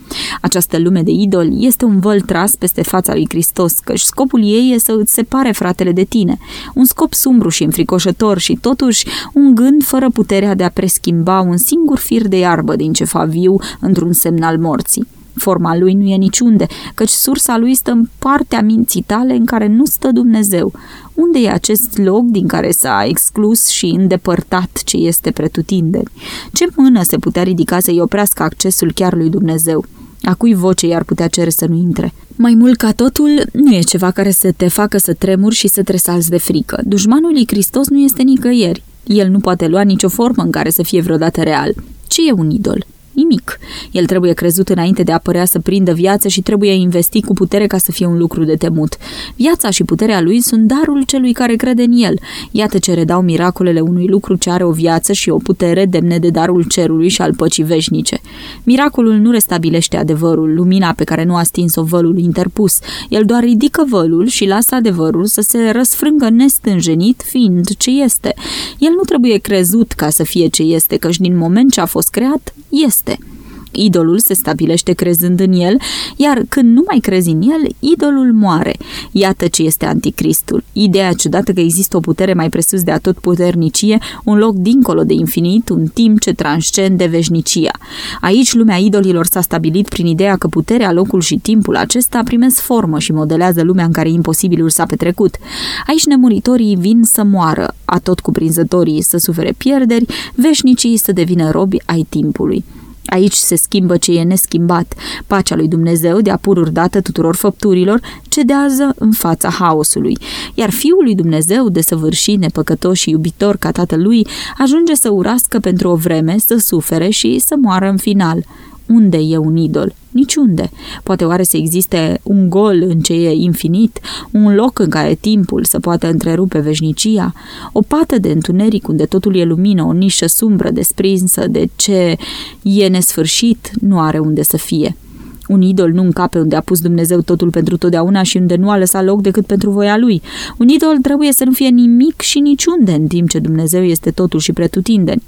Speaker 1: Această lume de idol este un văl tras peste fața lui Hristos, căci scopul ei e să îți separe fratele de tine. Un scop sumbru și înfricoșător și totuși un gând fără puterea de a preschimba un singur fir de iarbă din ceva viu într-un semn al morții. Forma lui nu e niciunde, căci sursa lui stă în partea minții tale în care nu stă Dumnezeu. Unde e acest loc din care s-a exclus și îndepărtat ce este pretutindeni? Ce mână se putea ridica să-i oprească accesul chiar lui Dumnezeu? A cui voce i-ar putea cere să nu intre? Mai mult ca totul, nu e ceva care să te facă să tremuri și să tresalzi de frică. Dușmanul lui Hristos nu este nicăieri. El nu poate lua nicio formă în care să fie vreodată real. Ce e un idol? Nimic. El trebuie crezut înainte de a părea să prindă viață și trebuie investi cu putere ca să fie un lucru de temut. Viața și puterea lui sunt darul celui care crede în el. Iată ce redau miracolele unui lucru ce are o viață și o putere demne de darul cerului și al păcii veșnice. Miracolul nu restabilește adevărul, lumina pe care nu a stins-o vălul interpus. El doar ridică vălul și lasă adevărul să se răsfrângă nestânjenit fiind ce este. El nu trebuie crezut ca să fie ce este, căci din moment ce a fost creat, este. Idolul se stabilește crezând în el, iar când nu mai crezi în el, idolul moare. Iată ce este anticristul. Ideea ciudată că există o putere mai presus de atot puternicie, un loc dincolo de infinit, un timp ce transcende veșnicia. Aici lumea idolilor s-a stabilit prin ideea că puterea, locul și timpul acesta primesc formă și modelează lumea în care imposibilul s-a petrecut. Aici nemuritorii vin să moară, atot cuprinzătorii să sufere pierderi, veșnicii să devină robi ai timpului. Aici se schimbă ce e neschimbat. Pacea lui Dumnezeu, de-a pururi dată tuturor făpturilor, cedează în fața haosului. Iar Fiul lui Dumnezeu, desăvârșit, nepăcătos și iubitor ca tatălui, ajunge să urască pentru o vreme, să sufere și să moară în final. Unde e un idol? Niciunde. Poate oare să existe un gol în ce e infinit, un loc în care timpul să poată întrerupe veșnicia, o pată de întuneric unde totul e lumină, o nișă sumbră desprinsă de ce e nesfârșit, nu are unde să fie. Un idol nu încape unde a pus Dumnezeu totul pentru totdeauna și unde nu a lăsat loc decât pentru voia lui. Un idol trebuie să nu fie nimic și niciunde, în timp ce Dumnezeu este totul și pretutindeni.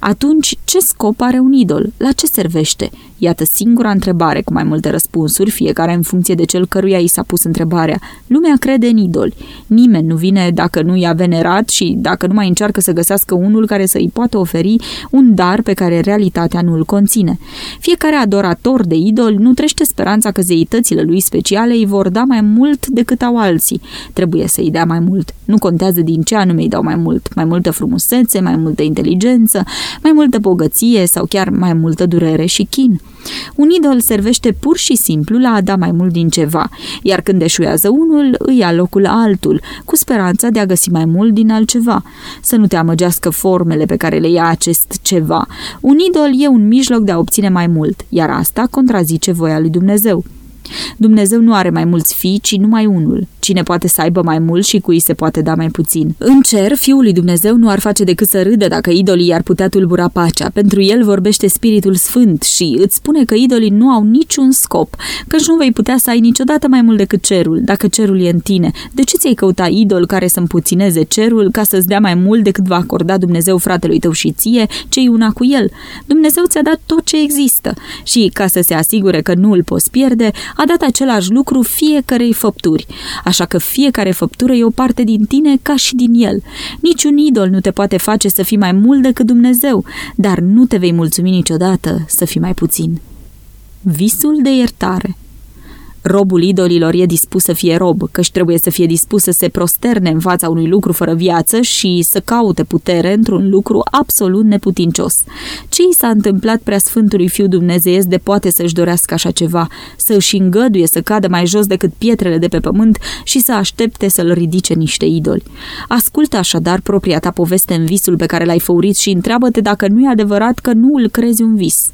Speaker 1: Atunci, ce scop are un idol? La ce servește? Iată singura întrebare cu mai multe răspunsuri, fiecare în funcție de cel căruia i s-a pus întrebarea. Lumea crede în idoli. Nimeni nu vine dacă nu i-a venerat și dacă nu mai încearcă să găsească unul care să îi poată oferi un dar pe care realitatea nu îl conține. Fiecare adorator de idol nu trește speranța că zeitățile lui speciale îi vor da mai mult decât au alții. Trebuie să îi dea mai mult. Nu contează din ce anume îi dau mai mult. Mai multă frumusețe, mai multă inteligență, mai multă bogăție sau chiar mai multă durere și chin. Un idol servește pur și simplu la a da mai mult din ceva, iar când eșuează unul, îi ia locul altul, cu speranța de a găsi mai mult din altceva. Să nu te amăgească formele pe care le ia acest ceva. Un idol e un mijloc de a obține mai mult, iar asta contrazice voia lui Dumnezeu. Dumnezeu nu are mai mulți fii, ci numai unul. Cine poate să aibă mai mult și cui se poate da mai puțin. În cer, Fiul lui Dumnezeu nu ar face decât să râdă dacă idolii ar putea tulbura pacea. Pentru el vorbește Spiritul Sfânt și îți spune că idolii nu au niciun scop, căci nu vei putea să ai niciodată mai mult decât cerul, dacă cerul e în tine. De ce ți-ai căuta idol care să împuțineze cerul ca să-ți dea mai mult decât va acorda Dumnezeu fratelui tău și ție, ce una cu el? Dumnezeu ți-a dat tot ce există și, ca să se asigure că nu îl poți pierde, a dat același lucru fiecărei făpturi. Așa că fiecare făptură e o parte din tine ca și din el. Niciun idol nu te poate face să fii mai mult decât Dumnezeu, dar nu te vei mulțumi niciodată să fii mai puțin. Visul de iertare Robul idolilor e dispus să fie rob, căci trebuie să fie dispus să se prosterne în fața unui lucru fără viață și să caute putere într-un lucru absolut neputincios. Ce i s-a întâmplat prea Sfântului Fiu Dumnezeiesc de poate să-și dorească așa ceva, să își îngăduie să cadă mai jos decât pietrele de pe pământ și să aștepte să-l ridice niște idoli. Ascultă așadar propria ta poveste în visul pe care l-ai făurit și întreabă-te dacă nu e adevărat că nu îl crezi un vis.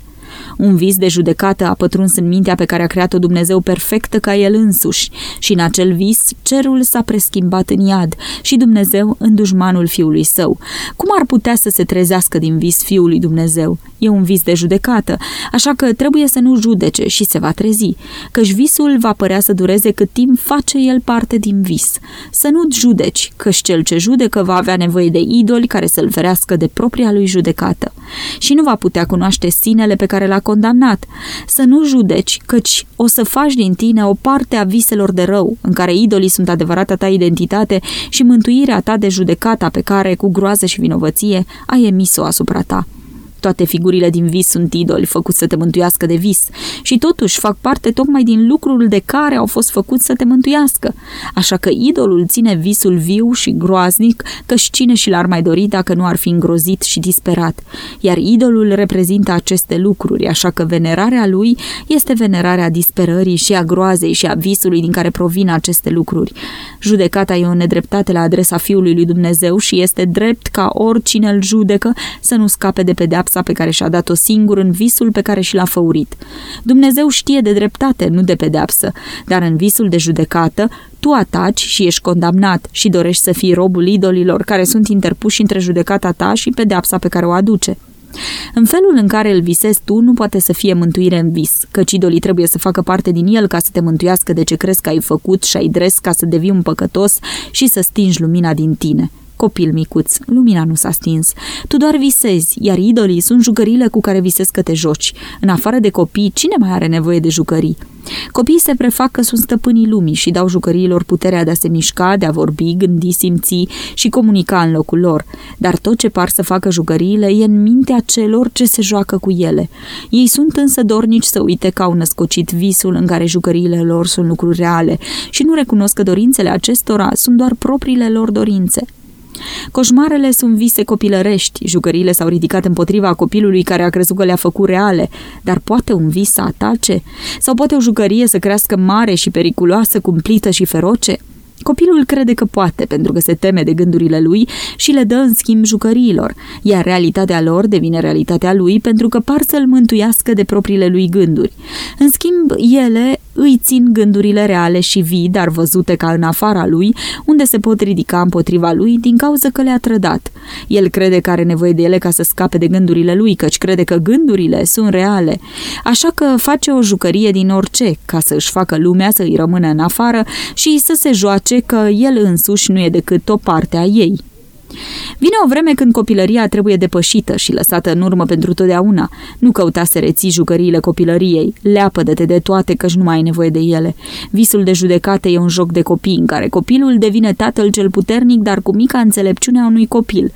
Speaker 1: Un vis de judecată a pătruns în mintea pe care a creat-o Dumnezeu perfectă ca el însuși și în acel vis cerul s-a preschimbat în iad și Dumnezeu în dușmanul fiului său. Cum ar putea să se trezească din vis fiului Dumnezeu? E un vis de judecată, așa că trebuie să nu judece și se va trezi, căci visul va părea să dureze cât timp face el parte din vis. Să nu judeci, căci cel ce judecă va avea nevoie de idoli care să-l ferească de propria lui judecată. Și nu va putea cunoaște sinele pe care l-a condamnat. Să nu judeci, căci o să faci din tine o parte a viselor de rău, în care idolii sunt adevărata ta identitate și mântuirea ta de judecata pe care, cu groază și vinovăție, ai emis-o asupra ta. Toate figurile din vis sunt idoli făcuți să te mântuiască de vis și totuși fac parte tocmai din lucrul de care au fost făcuți să te mântuiască. Așa că idolul ține visul viu și groaznic, și cine și l-ar mai dori dacă nu ar fi îngrozit și disperat. Iar idolul reprezintă aceste lucruri, așa că venerarea lui este venerarea disperării și a groazei și a visului din care provin aceste lucruri. Judecata e o nedreptate la adresa Fiului lui Dumnezeu și este drept ca oricine îl judecă să nu scape de pedeapsă pedeapsa pe care și-a dat-o singur în visul pe care și l-a făurit. Dumnezeu știe de dreptate, nu de pedeapsă, dar în visul de judecată, tu ataci și ești condamnat și dorești să fii robul idolilor care sunt interpuși între judecata ta și pedeapsa pe care o aduce. În felul în care îl visezi tu nu poate să fie mântuire în vis, căci idolii trebuie să facă parte din el ca să te mântuiască de ce crezi că ai făcut și ai dres ca să devii un păcătos și să stingi lumina din tine. Copil micuț, lumina nu s-a stins. Tu doar visezi, iar idolii sunt jucările cu care visezi că te joci. În afară de copii, cine mai are nevoie de jucării? Copiii se prefac că sunt stăpânii lumii și dau jucăriilor puterea de a se mișca, de a vorbi, gândi, simți și comunica în locul lor. Dar tot ce par să facă jucăriile e în mintea celor ce se joacă cu ele. Ei sunt însă dornici să uite că au născocit visul în care jucăriile lor sunt lucruri reale și nu recunosc că dorințele acestora sunt doar propriile lor dorințe. Coșmarele sunt vise copilărești, jucăriile s-au ridicat împotriva copilului care a crezut că le-a făcut reale, dar poate un vis să atace? Sau poate o jucărie să crească mare și periculoasă, cumplită și feroce? Copilul crede că poate, pentru că se teme de gândurile lui și le dă în schimb jucăriilor, iar realitatea lor devine realitatea lui pentru că par să-l mântuiască de propriile lui gânduri. În schimb, ele îi țin gândurile reale și vii, dar văzute ca în afara lui, unde se pot ridica împotriva lui din cauza că le-a trădat. El crede că are nevoie de ele ca să scape de gândurile lui, căci crede că gândurile sunt reale. Așa că face o jucărie din orice, ca să își facă lumea să îi rămână în afară și să se joace că el însuși nu e decât o parte a ei. Vine o vreme când copilăria trebuie depășită și lăsată în urmă pentru totdeauna. Nu căuta să reții jucăriile copilăriei, leapă-de de toate căci nu mai ai nevoie de ele. Visul de judecată e un joc de copii în care copilul devine tatăl cel puternic, dar cu mica înțelepciune a unui copil.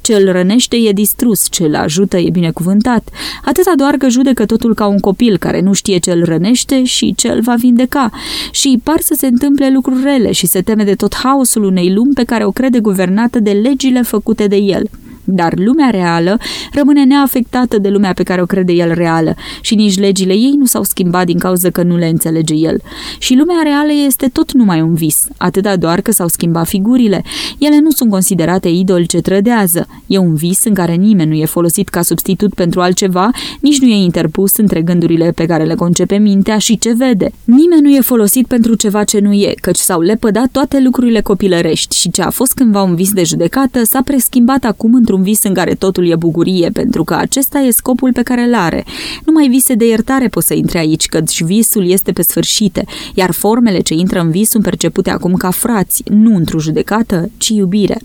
Speaker 1: Cel rănește e distrus, cel ajută e binecuvântat. Atâta doar că judecă totul ca un copil care nu știe ce îl rănește și ce îl va vindeca. Și par să se întâmple lucruri rele și se teme de tot haosul unei lumi pe care o crede guvernată de legi legile făcute de el dar lumea reală rămâne neafectată de lumea pe care o crede el reală și nici legile ei nu s-au schimbat din cauza că nu le înțelege el. Și lumea reală este tot numai un vis, atâta doar că s-au schimbat figurile. Ele nu sunt considerate idoli ce trădează. E un vis în care nimeni nu e folosit ca substitut pentru altceva, nici nu e interpus între gândurile pe care le concepe mintea și ce vede. Nimeni nu e folosit pentru ceva ce nu e, căci s-au lepădat toate lucrurile copilărești și ce a fost cândva un vis de judecată s-a preschimbat acum într-un un vis în care totul e bucurie, pentru că acesta e scopul pe care îl are. Numai vise de iertare poți să intre aici, căci visul este pe sfârșite, iar formele ce intră în vis sunt percepute acum ca frați, nu într-o judecată, ci iubire.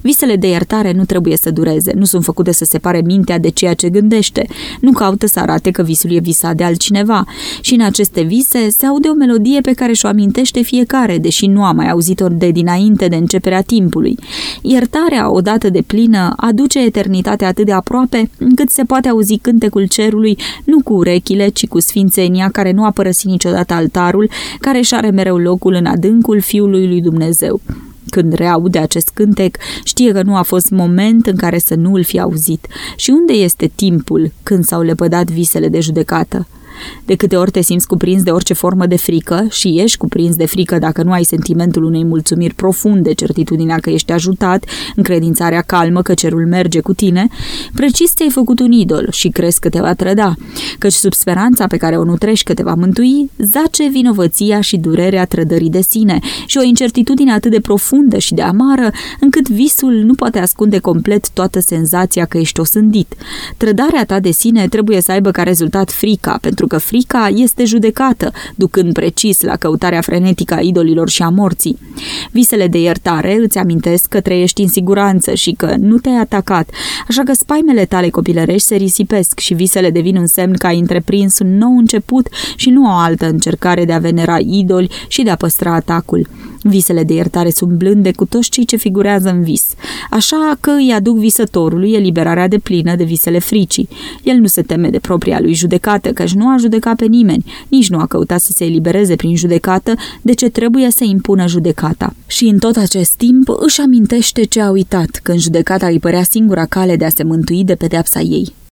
Speaker 1: Visele de iertare nu trebuie să dureze, nu sunt făcute să separe mintea de ceea ce gândește, nu caută să arate că visul e visat de altcineva și în aceste vise se aude o melodie pe care și-o amintește fiecare, deși nu a mai auzit-o de dinainte de începerea timpului. Iertarea, odată de plină, aduce eternitatea atât de aproape încât se poate auzi cântecul cerului nu cu urechile, ci cu sfințenia care nu a părăsit niciodată altarul, care își are mereu locul în adâncul Fiului lui Dumnezeu. Când reaude acest cântec, știe că nu a fost moment în care să nu îl fi auzit. Și unde este timpul când s-au lepădat visele de judecată? De câte ori te simți cuprins de orice formă de frică și ești cuprins de frică dacă nu ai sentimentul unei mulțumiri profunde, certitudinea că ești ajutat, încredințarea calmă că cerul merge cu tine, precis ți-ai făcut un idol și crezi că te va trăda, căci sub speranța pe care o nutrești că te va mântui, zace vinovăția și durerea trădării de sine și o incertitudine atât de profundă și de amară, încât visul nu poate ascunde complet toată senzația că ești osândit. Trădarea ta de sine trebuie să aibă ca rezultat frica, pentru că frica este judecată, ducând precis la căutarea frenetică a idolilor și a morții. Visele de iertare îți amintesc că trăiești în siguranță și că nu te-ai atacat, așa că spaimele tale copilărești se risipesc și visele devin un semn că ai întreprins un nou început și nu o altă încercare de a venera idoli și de a păstra atacul. Visele de iertare sunt blânde cu toți cei ce figurează în vis, așa că îi aduc visătorului eliberarea de plină de visele fricii. El nu se teme de propria lui judecată, căci nu a judecat pe nimeni, nici nu a căutat să se elibereze prin judecată, de ce trebuie să impună judecata. Și în tot acest timp își amintește ce a uitat, când judecata îi părea singura cale de a se mântui de pedeapsa ei.